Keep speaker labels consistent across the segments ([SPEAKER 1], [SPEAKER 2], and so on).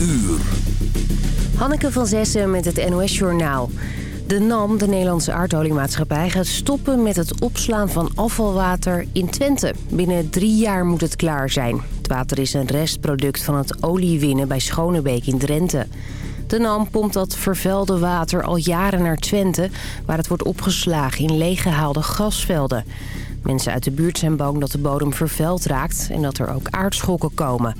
[SPEAKER 1] uur.
[SPEAKER 2] Hanneke van Zessen met het NOS Journaal. De NAM, de Nederlandse aardoliemaatschappij, gaat stoppen met het opslaan van afvalwater in Twente. Binnen drie jaar moet het klaar zijn. Het water is een restproduct van het oliewinnen bij Schonebeek in Drenthe. De NAM pompt dat vervuilde water al jaren naar Twente... waar het wordt opgeslagen in leeggehaalde gasvelden. Mensen uit de buurt zijn bang dat de bodem vervuild raakt... en dat er ook aardschokken komen.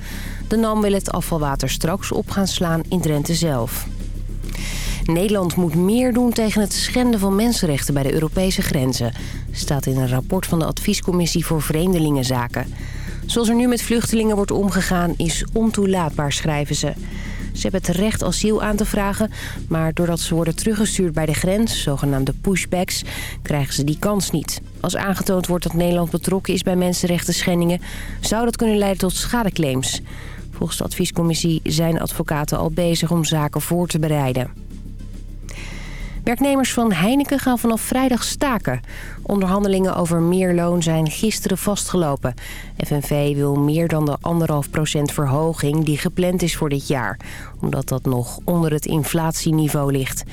[SPEAKER 2] De NAM wil het afvalwater straks op gaan slaan in Drenthe zelf. Nederland moet meer doen tegen het schenden van mensenrechten bij de Europese grenzen. Staat in een rapport van de Adviescommissie voor Vreemdelingenzaken. Zoals er nu met vluchtelingen wordt omgegaan is ontoelaatbaar, schrijven ze. Ze hebben het recht asiel aan te vragen, maar doordat ze worden teruggestuurd bij de grens, zogenaamde pushbacks, krijgen ze die kans niet. Als aangetoond wordt dat Nederland betrokken is bij mensenrechten schendingen, zou dat kunnen leiden tot schadeclaims. Volgens de adviescommissie zijn advocaten al bezig om zaken voor te bereiden. Werknemers van Heineken gaan vanaf vrijdag staken. Onderhandelingen over meer loon zijn gisteren vastgelopen. FNV wil meer dan de 1,5% verhoging die gepland is voor dit jaar. Omdat dat nog onder het inflatieniveau ligt.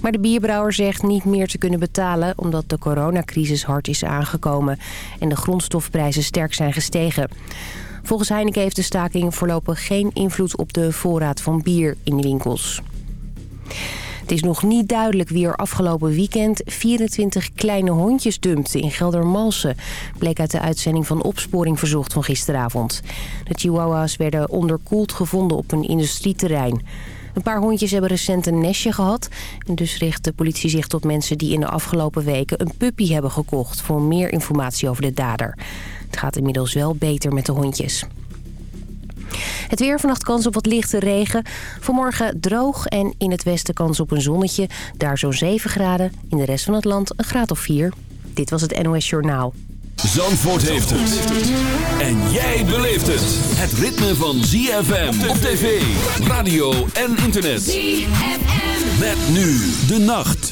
[SPEAKER 2] Maar de bierbrouwer zegt niet meer te kunnen betalen... omdat de coronacrisis hard is aangekomen... en de grondstofprijzen sterk zijn gestegen. Volgens Heineken heeft de staking voorlopig geen invloed op de voorraad van bier in de winkels. Het is nog niet duidelijk wie er afgelopen weekend 24 kleine hondjes dumpte in Geldermalsen. Bleek uit de uitzending van Opsporing Verzocht van gisteravond. De chihuahuas werden onderkoeld gevonden op een industrieterrein. Een paar hondjes hebben recent een nestje gehad. En dus richt de politie zich tot mensen die in de afgelopen weken een puppy hebben gekocht... voor meer informatie over de dader. Het gaat inmiddels wel beter met de hondjes. Het weer vannacht kans op wat lichte regen. Vanmorgen droog en in het westen kans op een zonnetje. Daar zo'n 7 graden. In de rest van het land een graad of 4. Dit was het NOS Journaal.
[SPEAKER 1] Zandvoort heeft het. En jij beleeft het. Het ritme van ZFM op tv, radio en internet. ZFM. Met nu de nacht.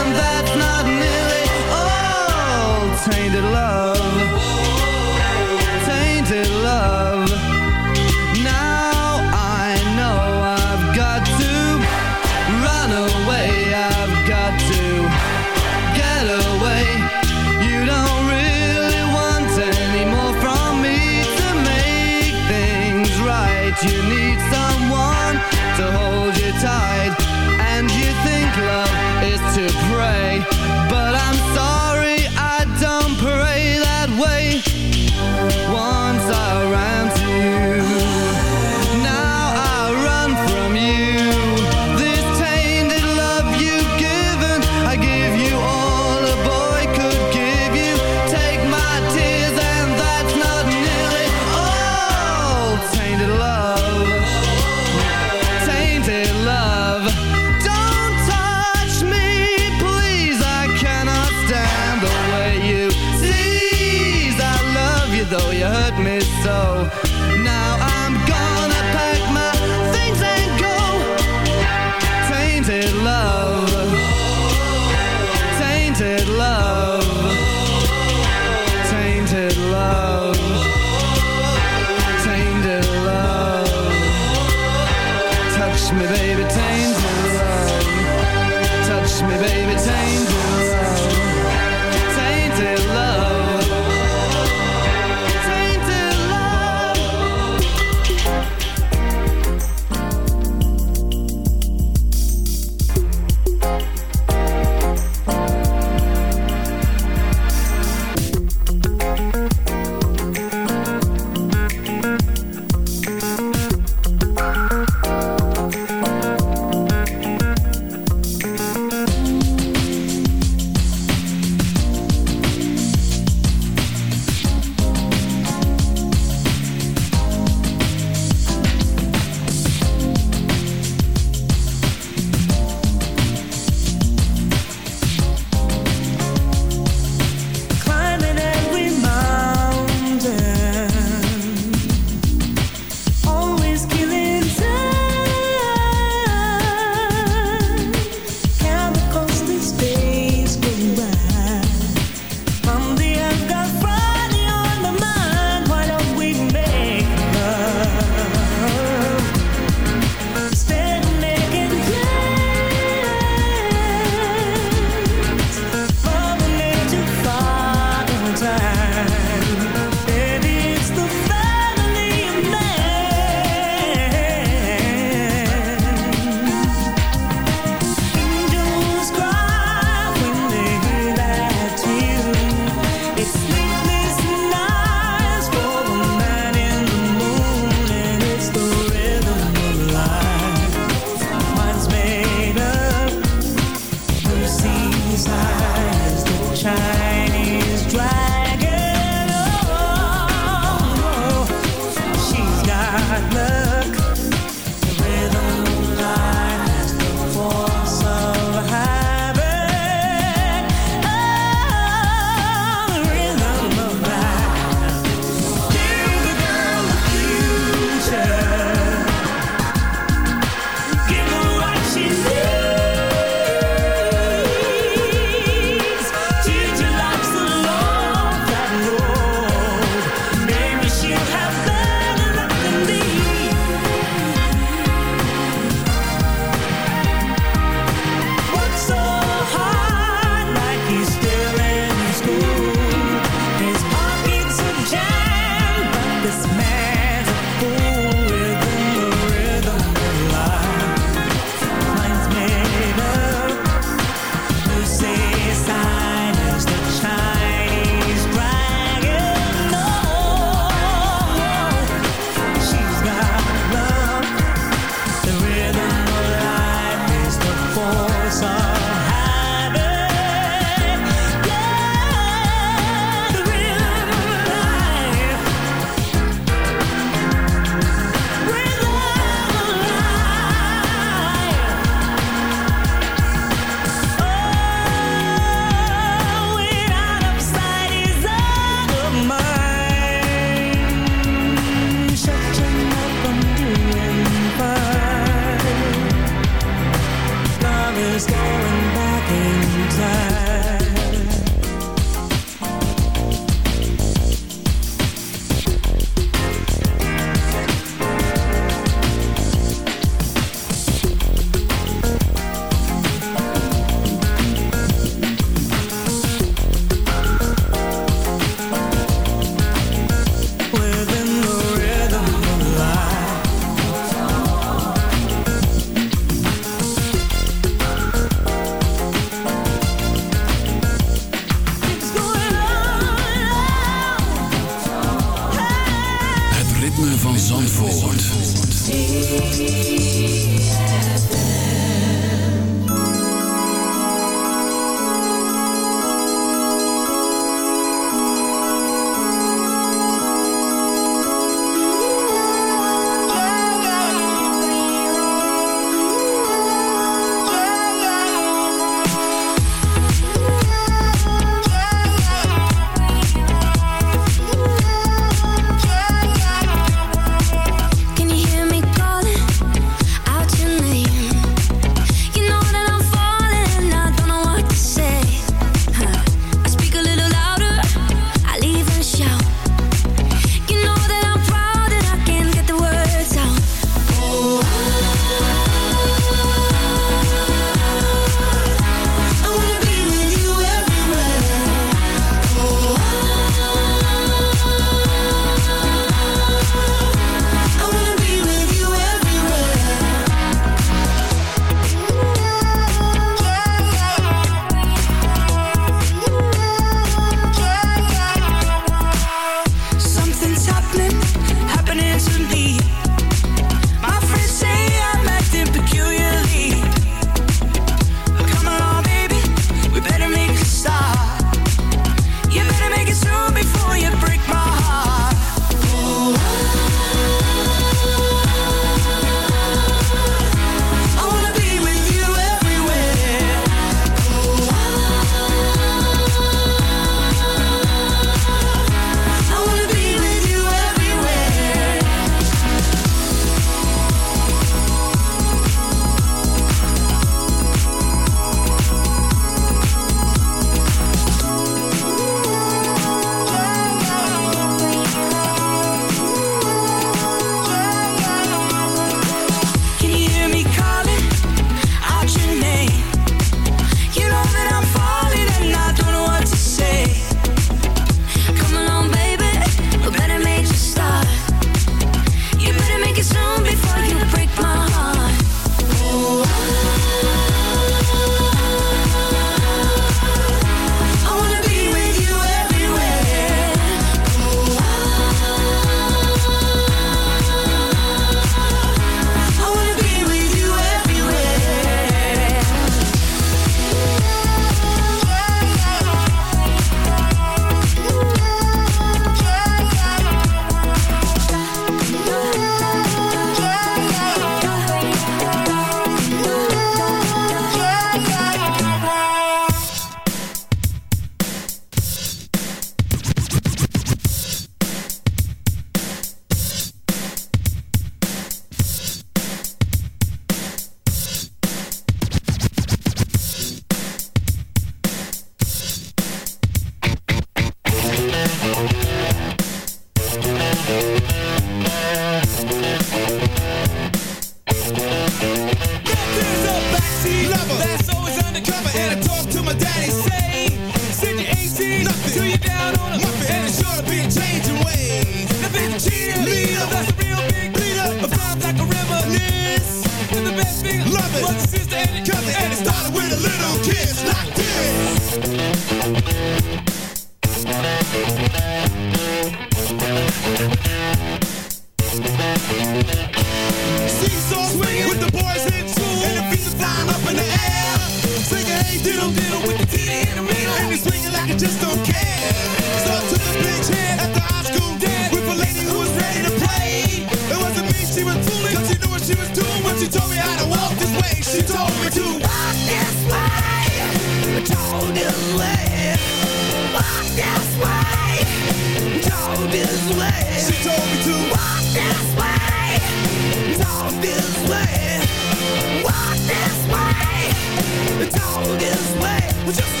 [SPEAKER 3] And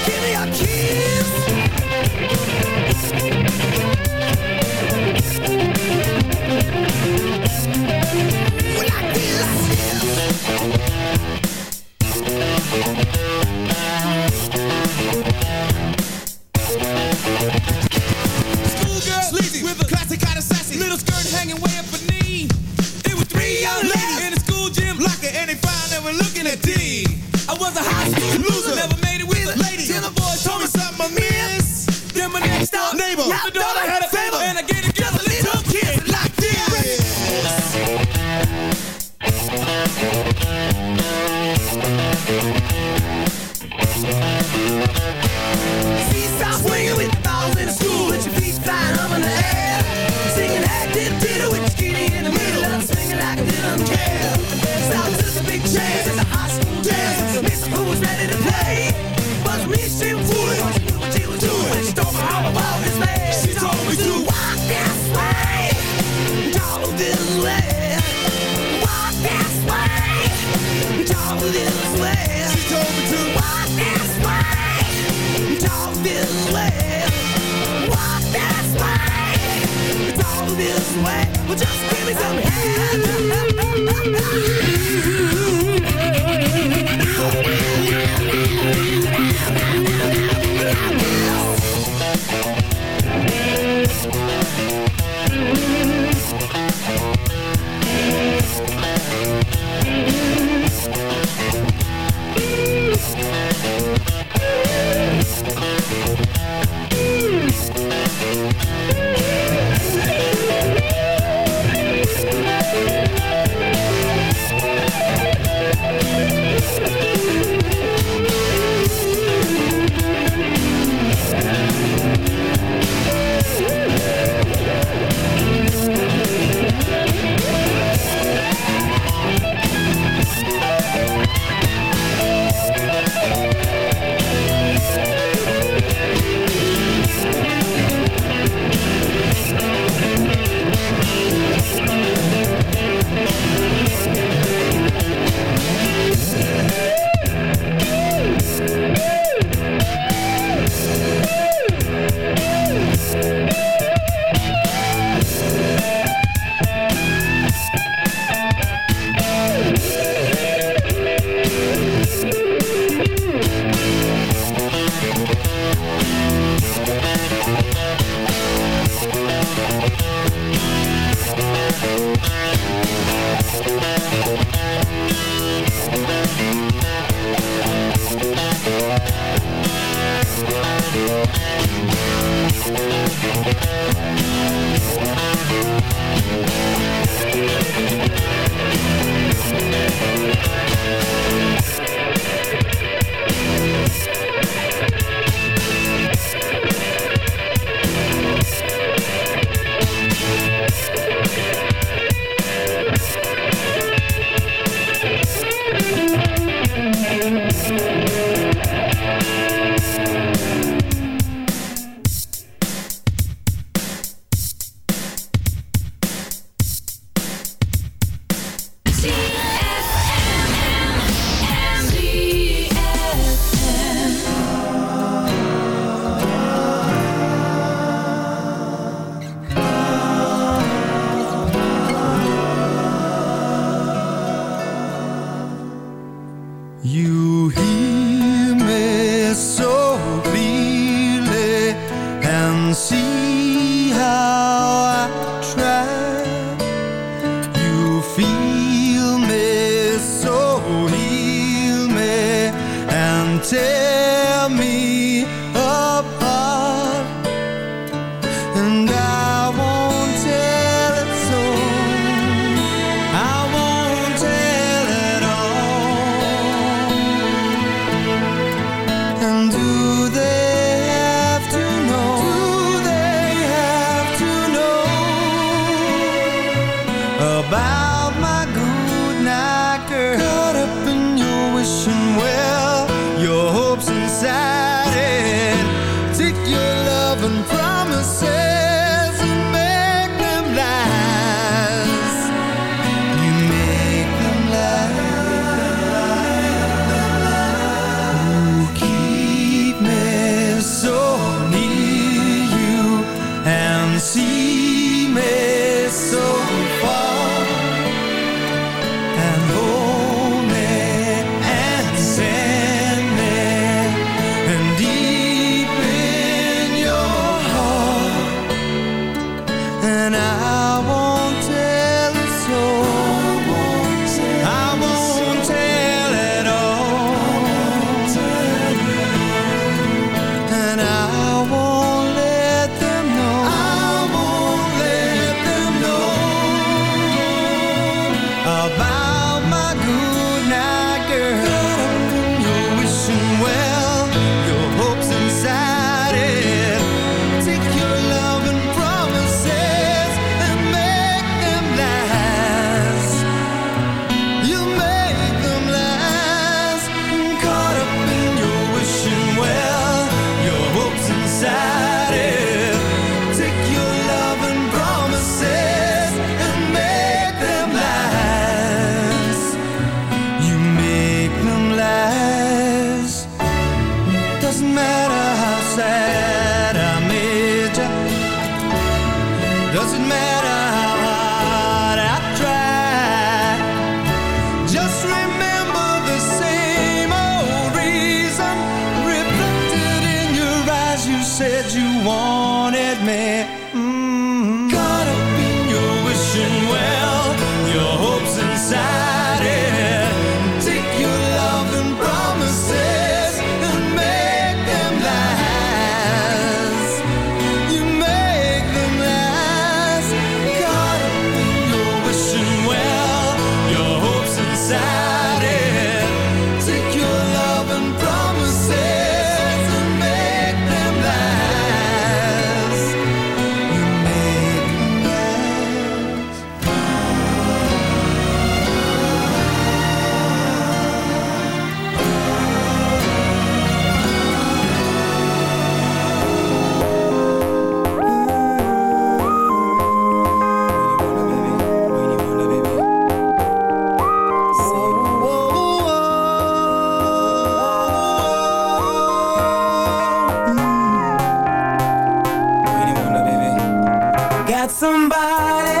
[SPEAKER 4] somebody,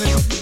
[SPEAKER 5] listen.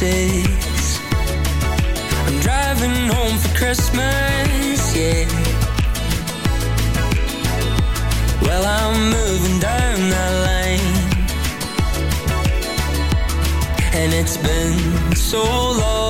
[SPEAKER 5] Those. I'm driving home for Christmas, yeah. Well, I'm moving down that lane. And it's been so long.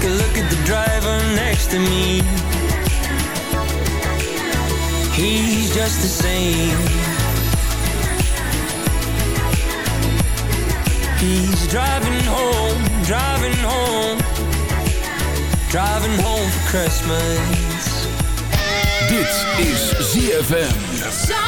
[SPEAKER 5] Take a look at the driver next to me. He's just the same. He's driving home, driving home, driving home for Christmas.
[SPEAKER 1] Dit is ZFM.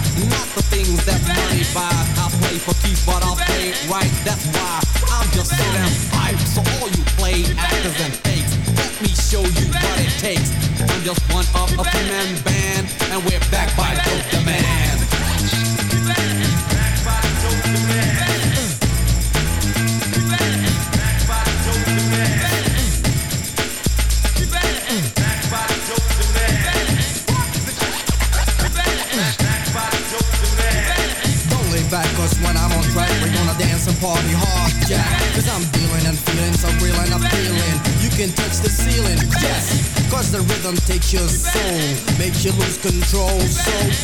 [SPEAKER 6] just one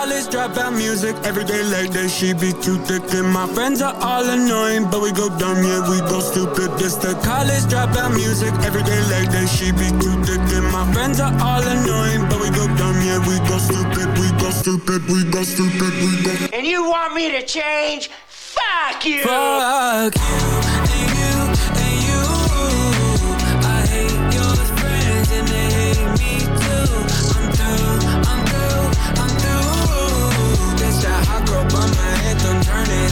[SPEAKER 7] college dropout music. Every day like that, she be too thick. And my friends are all annoying, but we go dumb, yeah, we go stupid. This the college dropout music. Every day like that, she be too thick. And my friends are all annoying, but we go dumb, yeah, we go stupid, we go stupid, we go stupid, we go.
[SPEAKER 8] And you want me to change? Fuck you!
[SPEAKER 7] Fuck you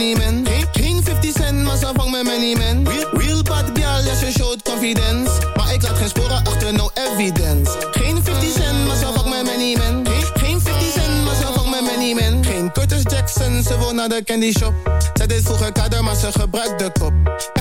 [SPEAKER 9] Geen, geen 50 cent, maar zo vang met many men. Real, bad girl, ja, ze confidence. Maar ik laat geen sporen achter, no evidence. Geen 50 cent, maar zo vang met many men. Geen, geen 50 cent, maar zo vang met many men. Geen Curtis Jackson, ze wil naar de candy shop. Zij deed vroeger kader, maar ze gebruikt de kop.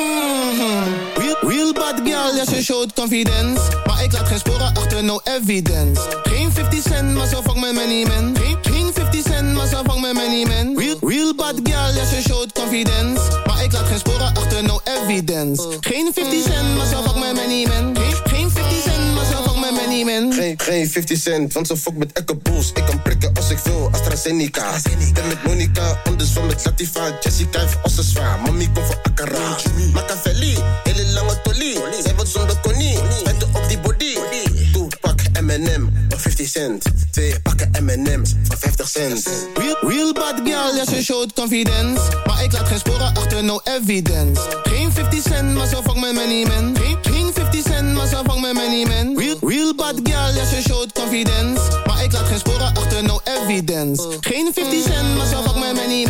[SPEAKER 9] Mhm. Real, real bad girl, ja, ze showt confidence. Maar ik laat geen sporen achter, no evidence. Geen 50 cent, maar zo vang met many men. Geen, geen 50 cent, maar zo vang met many men. Real, real bad girl, ja, ze showt confidence. Maar ik laat geen sporen achter, no evidence. Geen 50 cent, maar zo vang met many men. Geen, Geen,
[SPEAKER 10] geen 50 cent, want ze fuck met Echo Bulls. Ik kan prikken als ik wil, AstraZeneca. Ben met Monica, andersom met Latifa. Jessica heeft als ze zwaar, mami komt voor Akara. Machiavelli, hele lange tolie. Zij wordt zonder konie, met op die body. Doe pak M&M van 50 cent. Twee pakken M&M's van 50 cent.
[SPEAKER 9] Real, real bad girl, ja, ze showt confidence. Maar ik laat geen sporen achter, no evidence. Geen 50 cent, maar zo vang met many men. Geen, geen 50 cent, maar zo vang met many men. Real, real bad girl, ja, ze showt confidence. Maar ik laat geen sporen achter, no evidence. Geen 50 cent, maar zo vang met many men.